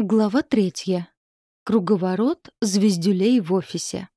Глава третья. Круговорот звездюлей в офисе.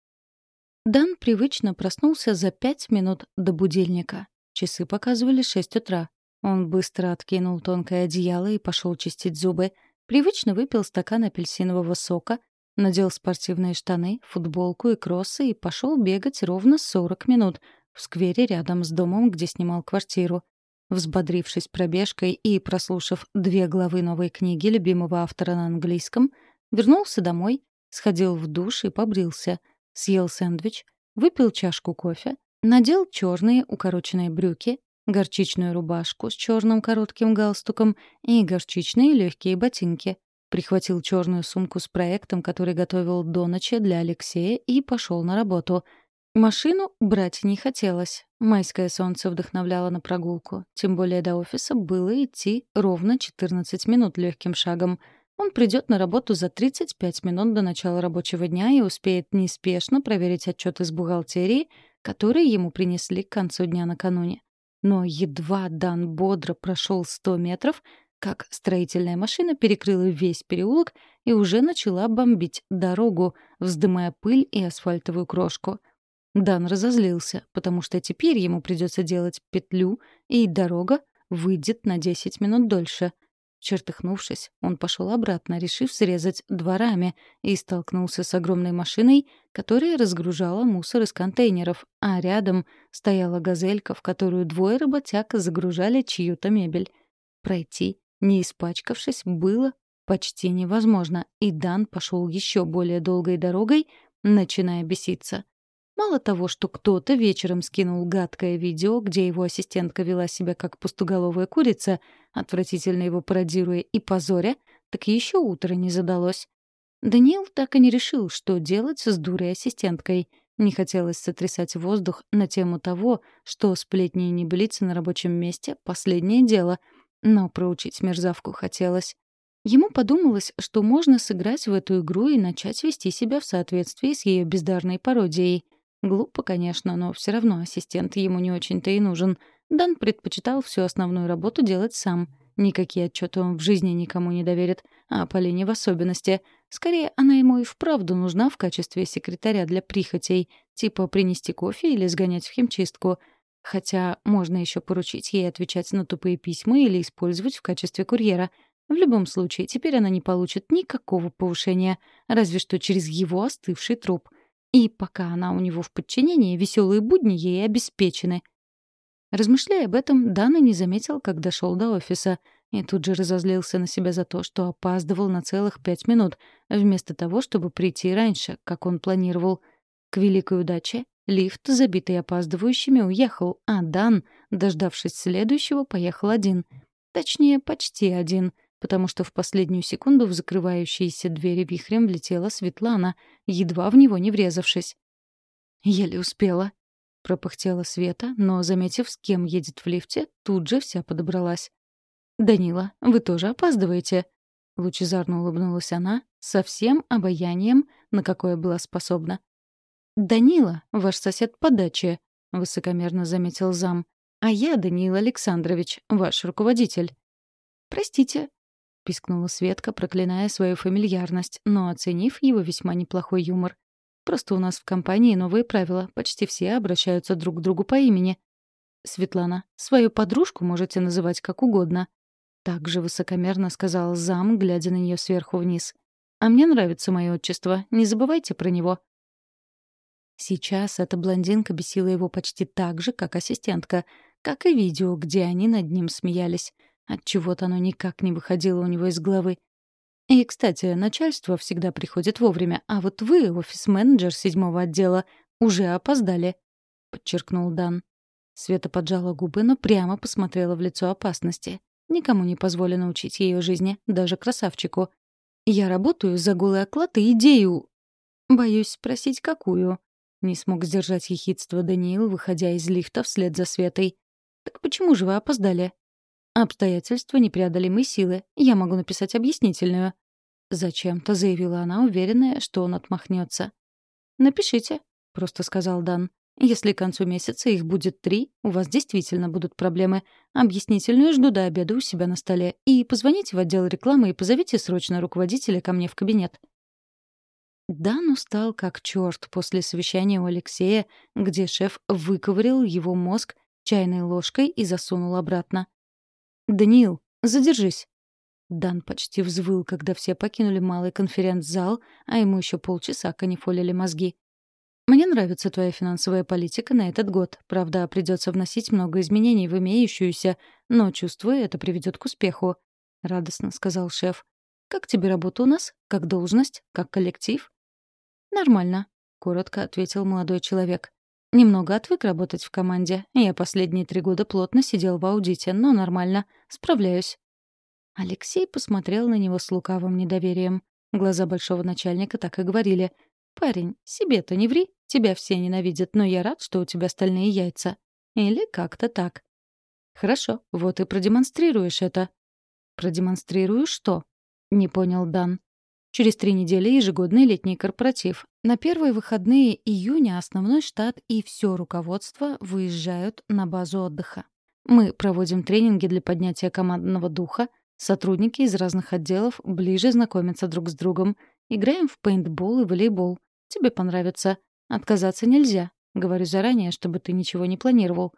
Дан привычно проснулся за пять минут до будильника. Часы показывали шесть утра. Он быстро откинул тонкое одеяло и пошел чистить зубы. Привычно выпил стакан апельсинового сока, надел спортивные штаны, футболку и кроссы и пошел бегать ровно 40 минут в сквере рядом с домом, где снимал квартиру. Взбодрившись пробежкой и прослушав две главы новой книги любимого автора на английском, вернулся домой, сходил в душ и побрился, съел сэндвич, выпил чашку кофе, надел черные укороченные брюки, горчичную рубашку с черным коротким галстуком и горчичные легкие ботинки, прихватил черную сумку с проектом, который готовил до ночи для Алексея, и пошел на работу — Машину брать не хотелось. Майское солнце вдохновляло на прогулку. Тем более до офиса было идти ровно 14 минут легким шагом. Он придет на работу за 35 минут до начала рабочего дня и успеет неспешно проверить отчет из бухгалтерии, которые ему принесли к концу дня накануне. Но едва Дан бодро прошел 100 метров, как строительная машина перекрыла весь переулок и уже начала бомбить дорогу, вздымая пыль и асфальтовую крошку — Дан разозлился, потому что теперь ему придется делать петлю, и дорога выйдет на 10 минут дольше. Чертыхнувшись, он пошел обратно, решив срезать дворами, и столкнулся с огромной машиной, которая разгружала мусор из контейнеров, а рядом стояла газелька, в которую двое работяг загружали чью-то мебель. Пройти, не испачкавшись, было почти невозможно, и Дан пошел еще более долгой дорогой, начиная беситься. Мало того, что кто-то вечером скинул гадкое видео, где его ассистентка вела себя как пустоголовая курица, отвратительно его пародируя и позоря, так еще утро не задалось. Даниил так и не решил, что делать с дурой ассистенткой. Не хотелось сотрясать воздух на тему того, что сплетни и небылицы на рабочем месте — последнее дело. Но проучить мерзавку хотелось. Ему подумалось, что можно сыграть в эту игру и начать вести себя в соответствии с ее бездарной пародией. Глупо, конечно, но все равно ассистент ему не очень-то и нужен. Дан предпочитал всю основную работу делать сам. Никакие отчеты он в жизни никому не доверит, а Полине в особенности. Скорее, она ему и вправду нужна в качестве секретаря для прихотей, типа принести кофе или сгонять в химчистку. Хотя можно еще поручить ей отвечать на тупые письма или использовать в качестве курьера. В любом случае, теперь она не получит никакого повышения, разве что через его остывший труп — и пока она у него в подчинении, веселые будни ей обеспечены. Размышляя об этом, Дана не заметил, как дошел до офиса, и тут же разозлился на себя за то, что опаздывал на целых пять минут, вместо того, чтобы прийти раньше, как он планировал. К великой удаче лифт, забитый опаздывающими, уехал, а Дан, дождавшись следующего, поехал один. Точнее, почти один — потому что в последнюю секунду в закрывающиеся двери вихрем влетела Светлана, едва в него не врезавшись. «Еле успела», — пропыхтела Света, но, заметив, с кем едет в лифте, тут же вся подобралась. «Данила, вы тоже опаздываете?» Лучезарно улыбнулась она, со всем обаянием, на какое была способна. «Данила, ваш сосед по даче», — высокомерно заметил зам. «А я, Даниил Александрович, ваш руководитель». «Простите», — пискнула Светка, проклиная свою фамильярность, но оценив его весьма неплохой юмор. «Просто у нас в компании новые правила. Почти все обращаются друг к другу по имени. Светлана, свою подружку можете называть как угодно». Так же высокомерно сказал зам, глядя на нее сверху вниз. «А мне нравится мое отчество. Не забывайте про него». Сейчас эта блондинка бесила его почти так же, как ассистентка, как и видео, где они над ним смеялись. Отчего-то оно никак не выходило у него из головы. И, кстати, начальство всегда приходит вовремя, а вот вы, офис-менеджер седьмого отдела, уже опоздали, — подчеркнул Дан. Света поджала губы, но прямо посмотрела в лицо опасности. Никому не позволено учить ее жизни, даже красавчику. «Я работаю за голый оклад и идею...» «Боюсь спросить, какую?» Не смог сдержать ехидство Даниил, выходя из лифта вслед за Светой. «Так почему же вы опоздали?» «Обстоятельства непреодолимой силы. Я могу написать объяснительную». Зачем-то заявила она, уверенная, что он отмахнется. «Напишите», — просто сказал Дан. Если к концу месяца их будет три, у вас действительно будут проблемы. Объяснительную жду до обеда у себя на столе. И позвоните в отдел рекламы и позовите срочно руководителя ко мне в кабинет». Дан устал как черт после совещания у Алексея, где шеф выковырил его мозг чайной ложкой и засунул обратно. «Даниил, задержись!» Дан почти взвыл, когда все покинули малый конференц-зал, а ему еще полчаса канифолили мозги. «Мне нравится твоя финансовая политика на этот год. Правда, придется вносить много изменений в имеющуюся, но, чувствую, это приведет к успеху», — радостно сказал шеф. «Как тебе работа у нас? Как должность? Как коллектив?» «Нормально», — коротко ответил молодой человек. «Немного отвык работать в команде. Я последние три года плотно сидел в аудите, но нормально. Справляюсь. Алексей посмотрел на него с лукавым недоверием. Глаза большого начальника так и говорили. «Парень, себе-то не ври, тебя все ненавидят, но я рад, что у тебя стальные яйца». Или как-то так. «Хорошо, вот и продемонстрируешь это». «Продемонстрирую что?» — не понял Дан. Через три недели ежегодный летний корпоратив. На первые выходные июня основной штат и все руководство выезжают на базу отдыха. Мы проводим тренинги для поднятия командного духа — Сотрудники из разных отделов ближе знакомятся друг с другом. Играем в пейнтбол и волейбол. Тебе понравится. Отказаться нельзя. Говорю заранее, чтобы ты ничего не планировал.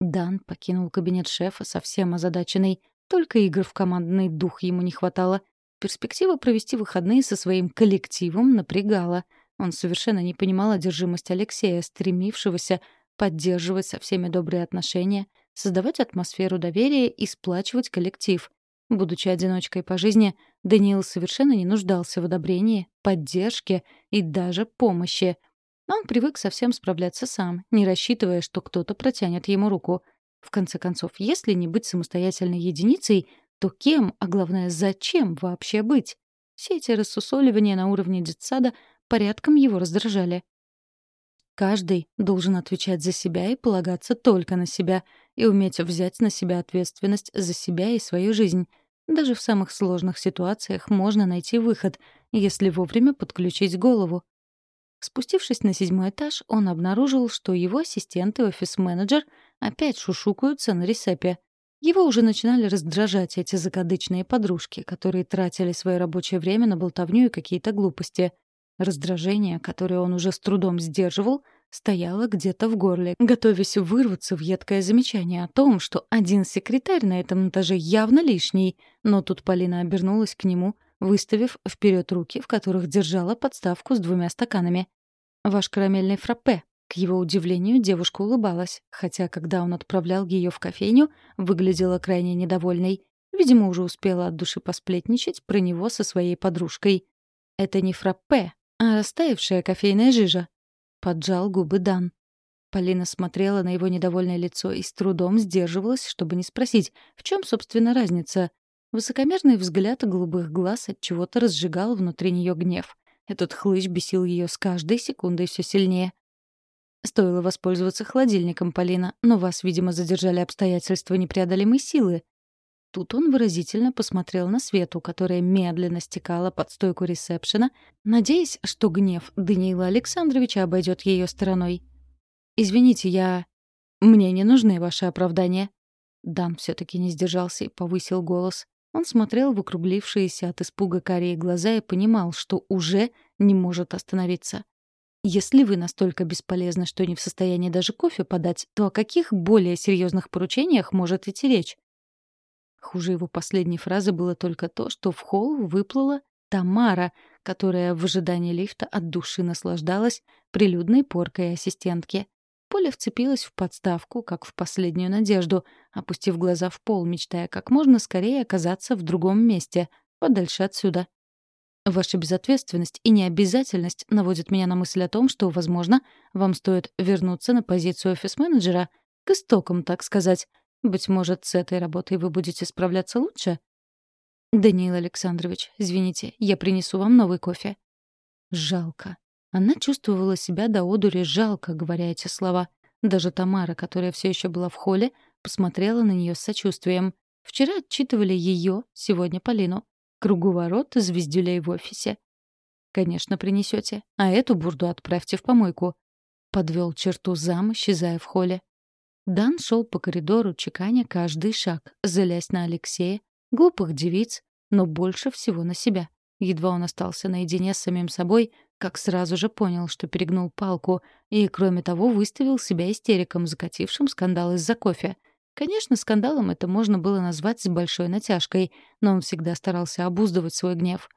Дан покинул кабинет шефа совсем озадаченный. Только игр в командный дух ему не хватало. Перспектива провести выходные со своим коллективом напрягала. Он совершенно не понимал одержимость Алексея, стремившегося поддерживать со всеми добрые отношения, создавать атмосферу доверия и сплачивать коллектив. Будучи одиночкой по жизни, Даниил совершенно не нуждался в одобрении, поддержке и даже помощи. Он привык совсем справляться сам, не рассчитывая, что кто-то протянет ему руку. В конце концов, если не быть самостоятельной единицей, то кем, а главное, зачем вообще быть? Все эти рассусоливания на уровне детсада порядком его раздражали. Каждый должен отвечать за себя и полагаться только на себя, и уметь взять на себя ответственность за себя и свою жизнь. Даже в самых сложных ситуациях можно найти выход, если вовремя подключить голову. Спустившись на седьмой этаж, он обнаружил, что его ассистент и офис-менеджер опять шушукаются на ресепе. Его уже начинали раздражать эти закадычные подружки, которые тратили свое рабочее время на болтовню и какие-то глупости — Раздражение, которое он уже с трудом сдерживал, стояло где-то в горле, готовясь вырваться в едкое замечание о том, что один секретарь на этом этаже явно лишний, но тут Полина обернулась к нему, выставив вперед руки, в которых держала подставку с двумя стаканами. «Ваш карамельный фраппе». К его удивлению, девушка улыбалась, хотя, когда он отправлял ее в кофейню, выглядела крайне недовольной. Видимо, уже успела от души посплетничать про него со своей подружкой. «Это не фраппе, а растаявшая кофейная жижа. Поджал губы Дан. Полина смотрела на его недовольное лицо и с трудом сдерживалась, чтобы не спросить, в чем, собственно, разница. Высокомерный взгляд голубых глаз от чего-то разжигал внутри нее гнев. Этот хлыщ бесил ее с каждой секундой все сильнее. Стоило воспользоваться холодильником, Полина, но вас, видимо, задержали обстоятельства непреодолимой силы. Тут он выразительно посмотрел на Свету, которая медленно стекала под стойку ресепшена, надеясь, что гнев Даниила Александровича обойдет ее стороной. «Извините, я... Мне не нужны ваши оправдания». Дан все таки не сдержался и повысил голос. Он смотрел в округлившиеся от испуга карие глаза и понимал, что уже не может остановиться. Если вы настолько бесполезны, что не в состоянии даже кофе подать, то о каких более серьезных поручениях может идти речь? Хуже его последней фразы было только то, что в холл выплыла Тамара, которая в ожидании лифта от души наслаждалась прилюдной поркой ассистентки. Поля вцепилась в подставку, как в последнюю надежду, опустив глаза в пол, мечтая как можно скорее оказаться в другом месте, подальше отсюда. Ваша безответственность и необязательность наводят меня на мысль о том, что, возможно, вам стоит вернуться на позицию офис-менеджера, к истокам, так сказать, быть может, с этой работой вы будете справляться лучше? Даниил Александрович, извините, я принесу вам новый кофе. Жалко. Она чувствовала себя до одури жалко, говоря эти слова. Даже Тамара, которая все еще была в холле, посмотрела на нее с сочувствием. Вчера отчитывали ее, сегодня Полину. Круговорот звездюлей в офисе. Конечно, принесете. А эту бурду отправьте в помойку. подвел черту зам, исчезая в холле. Дан шел по коридору, чеканя каждый шаг, залясь на Алексея, глупых девиц, но больше всего на себя. Едва он остался наедине с самим собой, как сразу же понял, что перегнул палку, и, кроме того, выставил себя истериком, закатившим скандал из-за кофе. Конечно, скандалом это можно было назвать с большой натяжкой, но он всегда старался обуздывать свой гнев.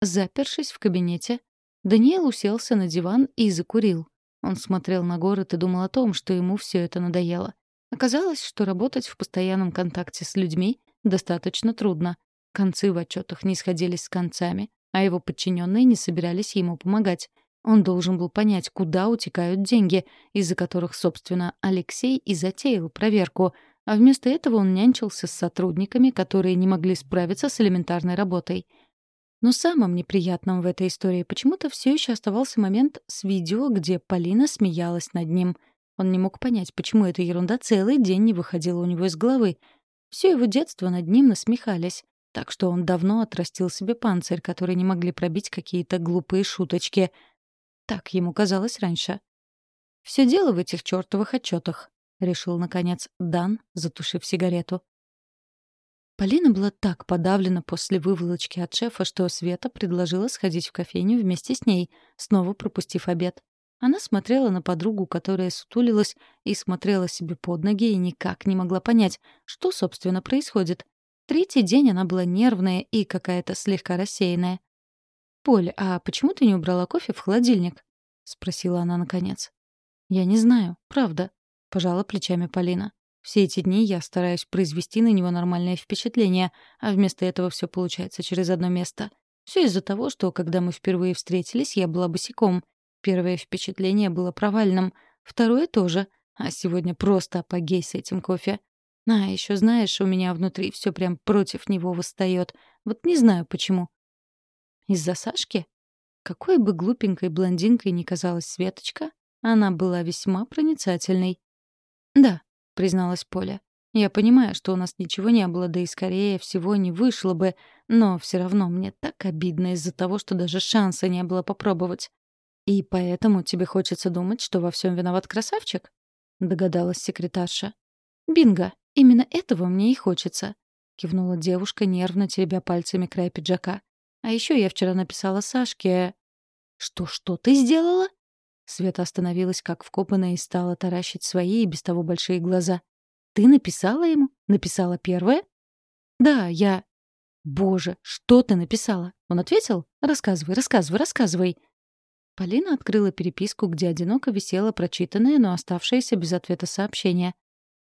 Запершись в кабинете, Даниэл уселся на диван и закурил. Он смотрел на город и думал о том, что ему все это надоело. Оказалось, что работать в постоянном контакте с людьми достаточно трудно. Концы в отчетах не сходились с концами, а его подчиненные не собирались ему помогать. Он должен был понять, куда утекают деньги, из-за которых, собственно, Алексей и затеял проверку, а вместо этого он нянчился с сотрудниками, которые не могли справиться с элементарной работой. Но самым неприятным в этой истории почему-то все еще оставался момент с видео, где Полина смеялась над ним. Он не мог понять, почему эта ерунда целый день не выходила у него из головы. Все его детство над ним насмехались. Так что он давно отрастил себе панцирь, который не могли пробить какие-то глупые шуточки. Так ему казалось раньше. Все дело в этих чертовых отчетах, решил, наконец, Дан, затушив сигарету. Полина была так подавлена после выволочки от шефа, что Света предложила сходить в кофейню вместе с ней, снова пропустив обед. Она смотрела на подругу, которая сутулилась, и смотрела себе под ноги и никак не могла понять, что, собственно, происходит. Третий день она была нервная и какая-то слегка рассеянная. «Поль, а почему ты не убрала кофе в холодильник?» — спросила она наконец. «Я не знаю, правда», — пожала плечами Полина. «Все эти дни я стараюсь произвести на него нормальное впечатление, а вместо этого все получается через одно место. Все из-за того, что, когда мы впервые встретились, я была босиком. Первое впечатление было провальным, второе тоже, а сегодня просто апогей с этим кофе. А, еще знаешь, у меня внутри все прям против него восстает. Вот не знаю почему. Из-за Сашки? Какой бы глупенькой блондинкой ни казалась Светочка, она была весьма проницательной. «Да», — призналась Поля. «Я понимаю, что у нас ничего не было, да и скорее всего не вышло бы, но все равно мне так обидно из-за того, что даже шанса не было попробовать. И поэтому тебе хочется думать, что во всем виноват красавчик?» — догадалась секретарша. «Бинго!» «Именно этого мне и хочется», — кивнула девушка, нервно теребя пальцами край пиджака. «А еще я вчера написала Сашке...» «Что-что ты сделала?» Света остановилась как вкопанная и стала таращить свои и без того большие глаза. «Ты написала ему? Написала первое?» «Да, я...» «Боже, что ты написала?» Он ответил? «Рассказывай, рассказывай, рассказывай». Полина открыла переписку, где одиноко висело прочитанное, но оставшееся без ответа сообщение.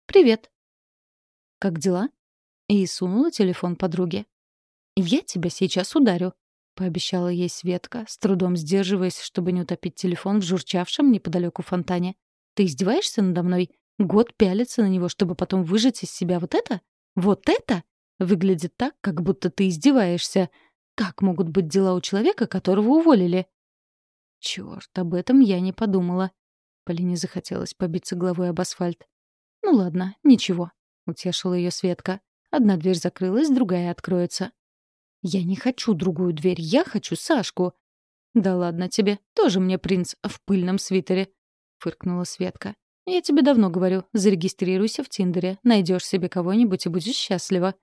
«Привет. Как дела?» И сунула телефон подруге. «Я тебя сейчас ударю», — пообещала ей Светка, с трудом сдерживаясь, чтобы не утопить телефон в журчавшем неподалеку фонтане. «Ты издеваешься надо мной? Год пялиться на него, чтобы потом выжать из себя вот это? Вот это? Выглядит так, как будто ты издеваешься. Как могут быть дела у человека, которого уволили?» Черт, об этом я не подумала. Полине захотелось побиться головой об асфальт. «Ну ладно, ничего утешила ее Светка. Одна дверь закрылась, другая откроется. Я не хочу другую дверь, я хочу Сашку. Да ладно тебе, тоже мне принц в пыльном свитере, фыркнула Светка. Я тебе давно говорю, зарегистрируйся в Тиндере, найдешь себе кого-нибудь и будешь счастлива.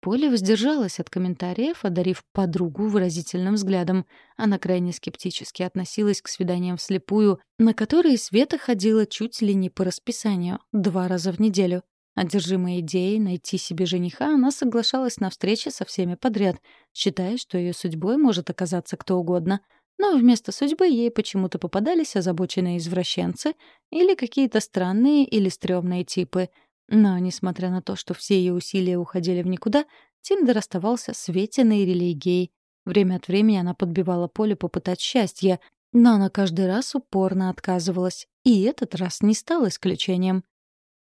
Поля воздержалась от комментариев, одарив подругу выразительным взглядом. Она крайне скептически относилась к свиданиям вслепую, на которые Света ходила чуть ли не по расписанию, два раза в неделю. Одержимая идеей найти себе жениха, она соглашалась на встречи со всеми подряд, считая, что ее судьбой может оказаться кто угодно. Но вместо судьбы ей почему-то попадались озабоченные извращенцы или какие-то странные или стрёмные типы. Но, несмотря на то, что все ее усилия уходили в никуда, Тиндер оставался светиной религией. Время от времени она подбивала поле попытать счастье, но она каждый раз упорно отказывалась. И этот раз не стал исключением.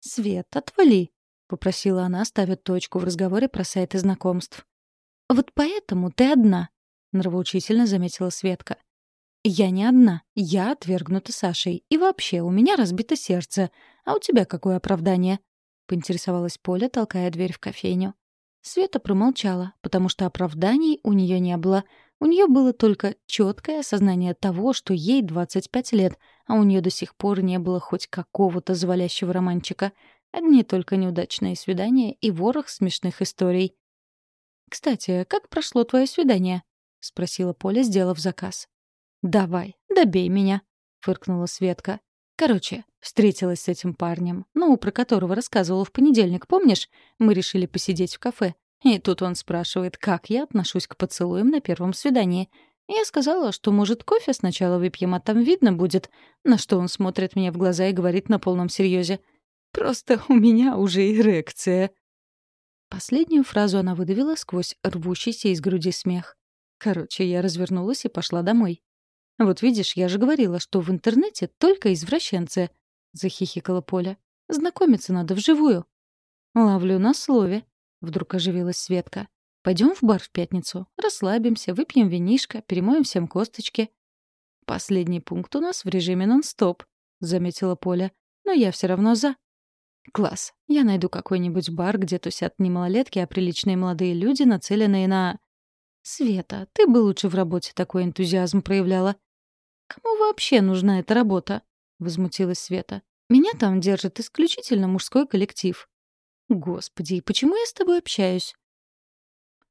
«Свет, отвали!» — попросила она, ставя точку в разговоре про сайты знакомств. «Вот поэтому ты одна», — нравоучительно заметила Светка. «Я не одна. Я отвергнута Сашей. И вообще, у меня разбито сердце. А у тебя какое оправдание?» — поинтересовалась Поля, толкая дверь в кофейню. Света промолчала, потому что оправданий у нее не было. У нее было только четкое осознание того, что ей 25 лет, а у нее до сих пор не было хоть какого-то завалящего романчика. Одни только неудачные свидания и ворох смешных историй. «Кстати, как прошло твое свидание?» — спросила Поля, сделав заказ. «Давай, добей меня», — фыркнула Светка. «Короче, встретилась с этим парнем, ну, про которого рассказывала в понедельник, помнишь? Мы решили посидеть в кафе. И тут он спрашивает, как я отношусь к поцелуям на первом свидании. Я сказала, что, может, кофе сначала выпьем, а там видно будет. На что он смотрит мне в глаза и говорит на полном серьезе. «Просто у меня уже эрекция». Последнюю фразу она выдавила сквозь рвущийся из груди смех. Короче, я развернулась и пошла домой. «Вот видишь, я же говорила, что в интернете только извращенцы», — захихикала Поля. «Знакомиться надо вживую». «Ловлю на слове», — вдруг оживилась Светка. Пойдем в бар в пятницу, расслабимся, выпьем винишко, перемоем всем косточки. Последний пункт у нас в режиме нон-стоп, заметила Поля. Но я все равно за. Класс. Я найду какой-нибудь бар, где тусят не малолетки, а приличные молодые люди, нацеленные на... Света, ты бы лучше в работе такой энтузиазм проявляла. Кому вообще нужна эта работа? Возмутилась Света. Меня там держит исключительно мужской коллектив. Господи, почему я с тобой общаюсь?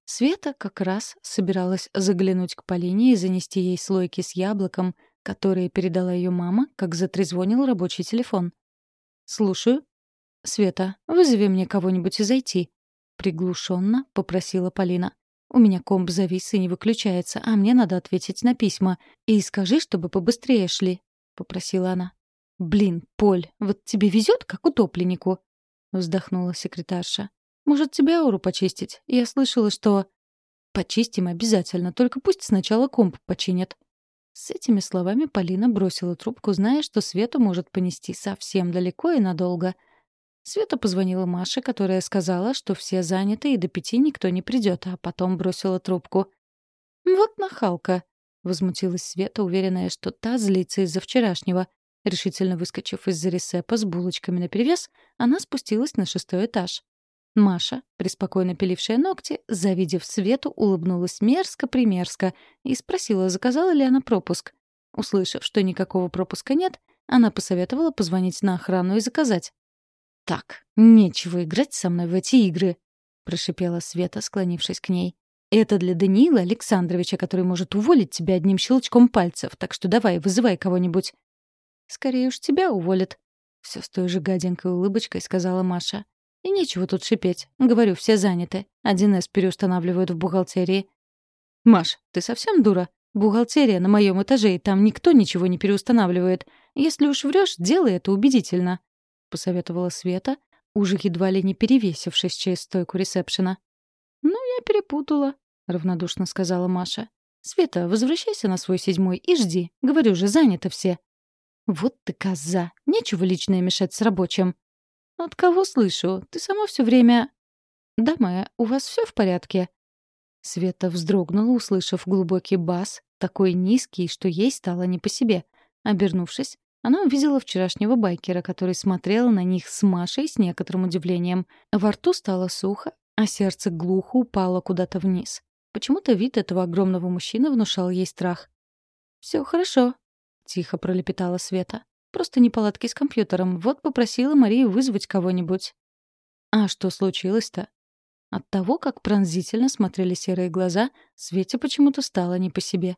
Света как раз собиралась заглянуть к Полине и занести ей слойки с яблоком, которые передала ее мама, как затрезвонил рабочий телефон. «Слушаю». «Света, вызови мне кого-нибудь и зайти», — приглушенно попросила Полина. «У меня комп завис и не выключается, а мне надо ответить на письма. И скажи, чтобы побыстрее шли», — попросила она. «Блин, Поль, вот тебе везет, как утопленнику», — вздохнула секретарша. Может, тебе ауру почистить? Я слышала, что... Почистим обязательно, только пусть сначала комп починят. С этими словами Полина бросила трубку, зная, что Свету может понести совсем далеко и надолго. Света позвонила Маше, которая сказала, что все заняты и до пяти никто не придет, а потом бросила трубку. «Вот нахалка!» — возмутилась Света, уверенная, что та злится из-за вчерашнего. Решительно выскочив из-за ресепа с булочками наперевес, она спустилась на шестой этаж. Маша, преспокойно пилившая ногти, завидев Свету, улыбнулась мерзко-примерзко и спросила, заказала ли она пропуск. Услышав, что никакого пропуска нет, она посоветовала позвонить на охрану и заказать. «Так, нечего играть со мной в эти игры», — прошипела Света, склонившись к ней. «Это для Даниила Александровича, который может уволить тебя одним щелчком пальцев, так что давай, вызывай кого-нибудь». «Скорее уж тебя уволят», — все с той же гаденькой улыбочкой сказала Маша. И нечего тут шипеть. Говорю, все заняты. Один с переустанавливают в бухгалтерии. «Маш, ты совсем дура? Бухгалтерия на моем этаже, и там никто ничего не переустанавливает. Если уж врешь, делай это убедительно», — посоветовала Света, уже едва ли не перевесившись через стойку ресепшена. «Ну, я перепутала», — равнодушно сказала Маша. «Света, возвращайся на свой седьмой и жди. Говорю же, заняты все». «Вот ты коза! Нечего личное мешать с рабочим!» «От кого слышу? Ты сама все время...» «Да, моя, у вас все в порядке?» Света вздрогнула, услышав глубокий бас, такой низкий, что ей стало не по себе. Обернувшись, она увидела вчерашнего байкера, который смотрел на них с Машей с некоторым удивлением. Во рту стало сухо, а сердце глухо упало куда-то вниз. Почему-то вид этого огромного мужчины внушал ей страх. «Все хорошо», — тихо пролепетала Света. Просто неполадки с компьютером. Вот попросила Марию вызвать кого-нибудь. А что случилось-то? От того, как пронзительно смотрели серые глаза, Свете почему-то стало не по себе.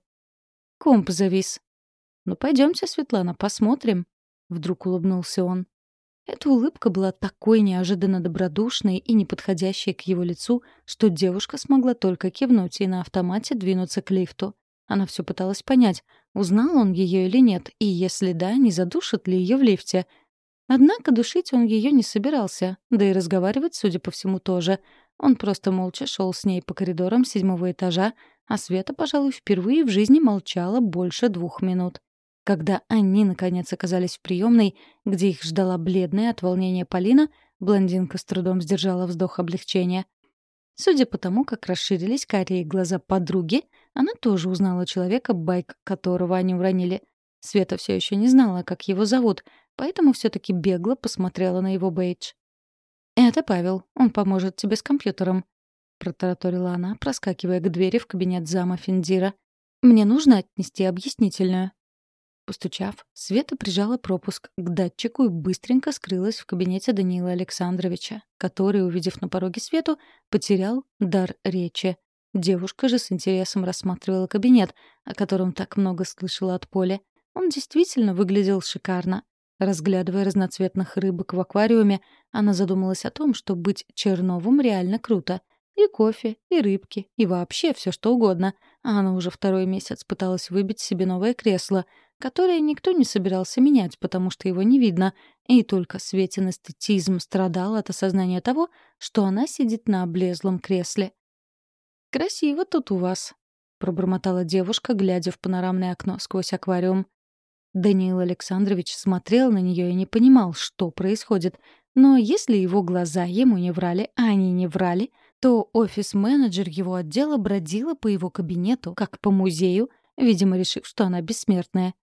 Комп завис. «Ну, пойдемте, Светлана, посмотрим», — вдруг улыбнулся он. Эта улыбка была такой неожиданно добродушной и неподходящей к его лицу, что девушка смогла только кивнуть и на автомате двинуться к лифту. Она все пыталась понять, узнал он ее или нет, и если да, не задушит ли ее в лифте. Однако душить он ее не собирался, да и разговаривать, судя по всему, тоже. Он просто молча шел с ней по коридорам седьмого этажа, а Света, пожалуй, впервые в жизни молчала больше двух минут. Когда они, наконец, оказались в приемной, где их ждала бледная от волнения Полина, блондинка с трудом сдержала вздох облегчения. Судя по тому, как расширились карие глаза подруги, она тоже узнала человека, байк которого они уронили. Света все еще не знала, как его зовут, поэтому все-таки бегло посмотрела на его бейдж. «Это Павел. Он поможет тебе с компьютером», — протараторила она, проскакивая к двери в кабинет зама Финдира. «Мне нужно отнести объяснительную». Постучав, Света прижала пропуск к датчику и быстренько скрылась в кабинете Даниила Александровича, который, увидев на пороге Свету, потерял дар речи. Девушка же с интересом рассматривала кабинет, о котором так много слышала от Поля. Он действительно выглядел шикарно. Разглядывая разноцветных рыбок в аквариуме, она задумалась о том, что быть Черновым реально круто. И кофе, и рыбки, и вообще все что угодно. А она уже второй месяц пыталась выбить себе новое кресло, которое никто не собирался менять, потому что его не видно, и только Светин эстетизм страдал от осознания того, что она сидит на облезлом кресле. «Красиво тут у вас», — пробормотала девушка, глядя в панорамное окно сквозь аквариум. Даниил Александрович смотрел на нее и не понимал, что происходит. Но если его глаза ему не врали, а они не врали, то офис-менеджер его отдела бродила по его кабинету, как по музею, видимо, решив, что она бессмертная.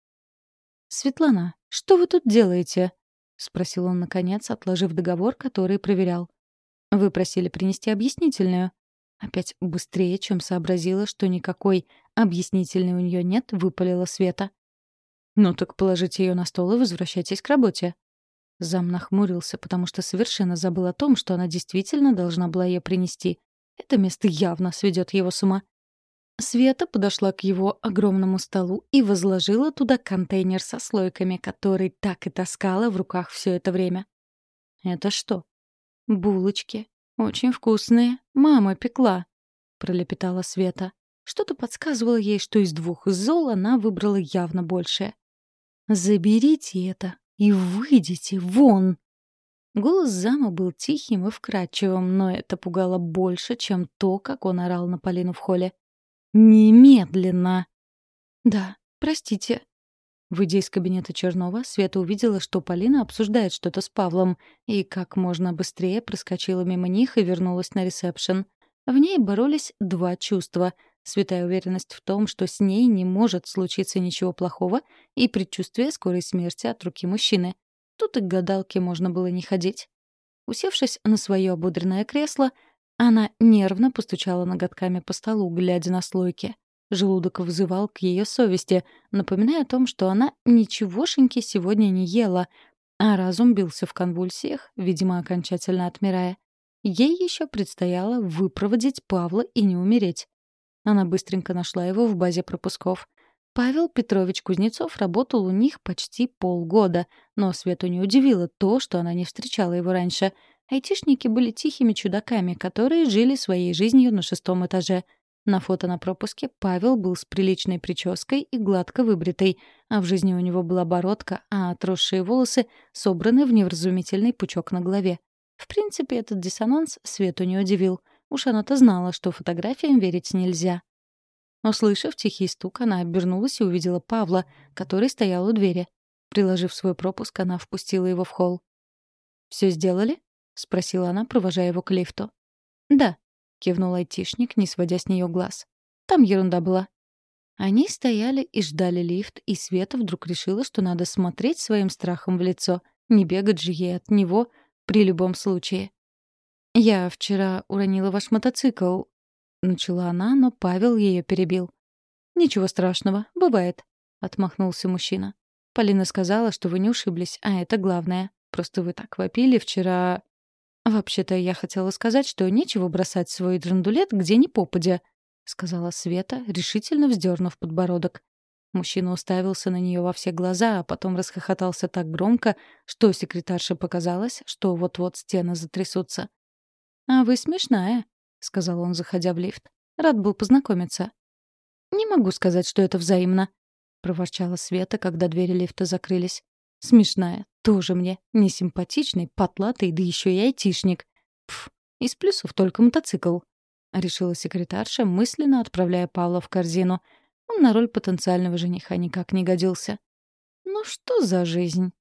«Светлана, что вы тут делаете?» — спросил он, наконец, отложив договор, который проверял. «Вы просили принести объяснительную». Опять быстрее, чем сообразила, что никакой объяснительной у нее нет, выпалила Света. «Ну так положите ее на стол и возвращайтесь к работе». Зам нахмурился, потому что совершенно забыл о том, что она действительно должна была ее принести. Это место явно сведет его с ума. Света подошла к его огромному столу и возложила туда контейнер со слойками, который так и таскала в руках все это время. «Это что?» «Булочки. Очень вкусные. Мама пекла», — пролепетала Света. Что-то подсказывало ей, что из двух зол она выбрала явно большее. «Заберите это и выйдите вон!» Голос зама был тихим и вкрадчивым, но это пугало больше, чем то, как он орал на Полину в холле. «Немедленно!» «Да, простите». Выйдя из кабинета Чернова, Света увидела, что Полина обсуждает что-то с Павлом, и как можно быстрее проскочила мимо них и вернулась на ресепшн. В ней боролись два чувства — святая уверенность в том, что с ней не может случиться ничего плохого, и предчувствие скорой смерти от руки мужчины. Тут и к гадалке можно было не ходить. Усевшись на свое обудренное кресло, она нервно постучала ноготками по столу, глядя на слойки. Желудок взывал к ее совести, напоминая о том, что она ничегошеньки сегодня не ела, а разум бился в конвульсиях, видимо, окончательно отмирая. Ей еще предстояло выпроводить Павла и не умереть. Она быстренько нашла его в базе пропусков. Павел Петрович Кузнецов работал у них почти полгода, но Свету не удивило то, что она не встречала его раньше. Айтишники были тихими чудаками, которые жили своей жизнью на шестом этаже. На фото на пропуске Павел был с приличной прической и гладко выбритый, а в жизни у него была бородка, а отросшие волосы собраны в невразумительный пучок на голове. В принципе, этот диссонанс Свету не удивил — Уж она-то знала, что фотографиям верить нельзя. Услышав тихий стук, она обернулась и увидела Павла, который стоял у двери. Приложив свой пропуск, она впустила его в холл. «Все сделали?» — спросила она, провожая его к лифту. «Да», — кивнул айтишник, не сводя с нее глаз. «Там ерунда была». Они стояли и ждали лифт, и Света вдруг решила, что надо смотреть своим страхом в лицо, не бегать же ей от него при любом случае. «Я вчера уронила ваш мотоцикл», — начала она, но Павел ее перебил. «Ничего страшного, бывает», — отмахнулся мужчина. «Полина сказала, что вы не ушиблись, а это главное. Просто вы так вопили вчера...» «Вообще-то я хотела сказать, что нечего бросать свой драндулет где ни попадя», — сказала Света, решительно вздернув подбородок. Мужчина уставился на нее во все глаза, а потом расхохотался так громко, что секретарше показалось, что вот-вот стены затрясутся. «А вы смешная», — сказал он, заходя в лифт. «Рад был познакомиться». «Не могу сказать, что это взаимно», — проворчала Света, когда двери лифта закрылись. «Смешная. Тоже мне. Несимпатичный, потлатый, да еще и айтишник. Пф, из плюсов только мотоцикл», — решила секретарша, мысленно отправляя Павла в корзину. Он на роль потенциального жениха никак не годился. «Ну что за жизнь?»